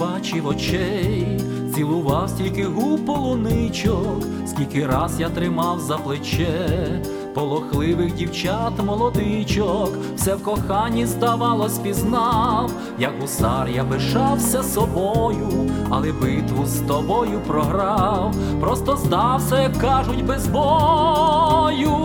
бачив очей, цілував стільки губ полуничок, скільки раз я тримав за плече, полохливих дівчат молодичок, все в коханні здавалось, пізнав, як гусар я пишався собою, але битву з тобою програв, просто здався, як кажуть, без бою.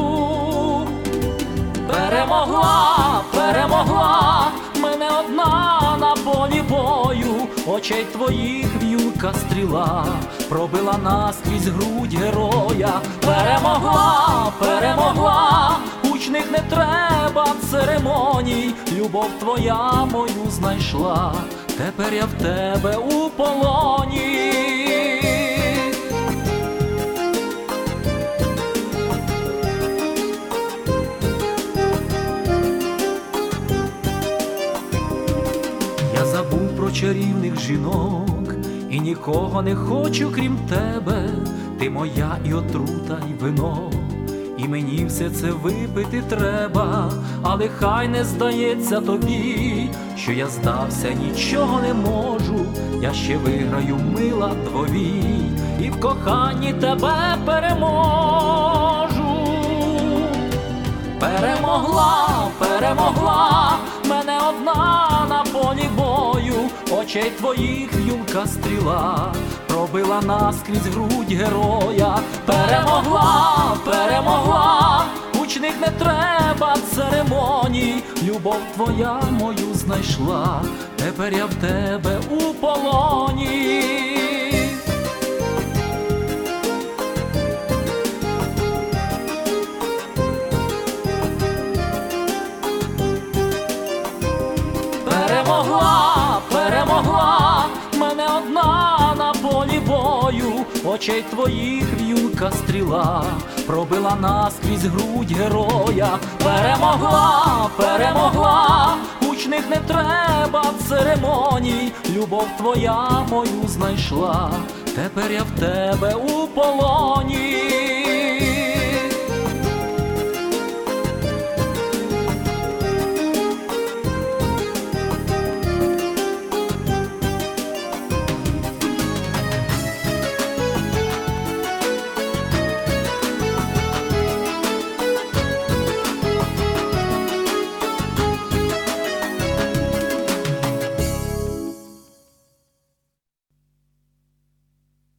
Перемогла, перемогла, мене одна на полі бою, очей твоїх вілка стріла, пробила наскрізь грудь героя, перемогла, перемогла, учних не треба церемоній, любов твоя мою знайшла, тепер я в тебе у полоні. Чарівних жінок і нікого не хочу, крім тебе. Ти моя і отрута, і вино, і мені все це випити треба, але хай не здається тобі, що я здався, нічого не можу. Я ще виграю мила двовій, і в коханні тебе переможу. Перемогла, перемогла, мене одна на полі очей твоїх юнка стріла, пробила наскрізь грудь героя, перемогла, перемогла, гучних не треба церемоній, любов твоя мою знайшла, тепер я в тебе у полоні. Перемогла, очей твоїх в'юнка стріла, пробила наскрізь грудь героя, перемогла, перемогла, гучних не треба церемоній, любов твоя мою знайшла, тепер я в тебе у полоні.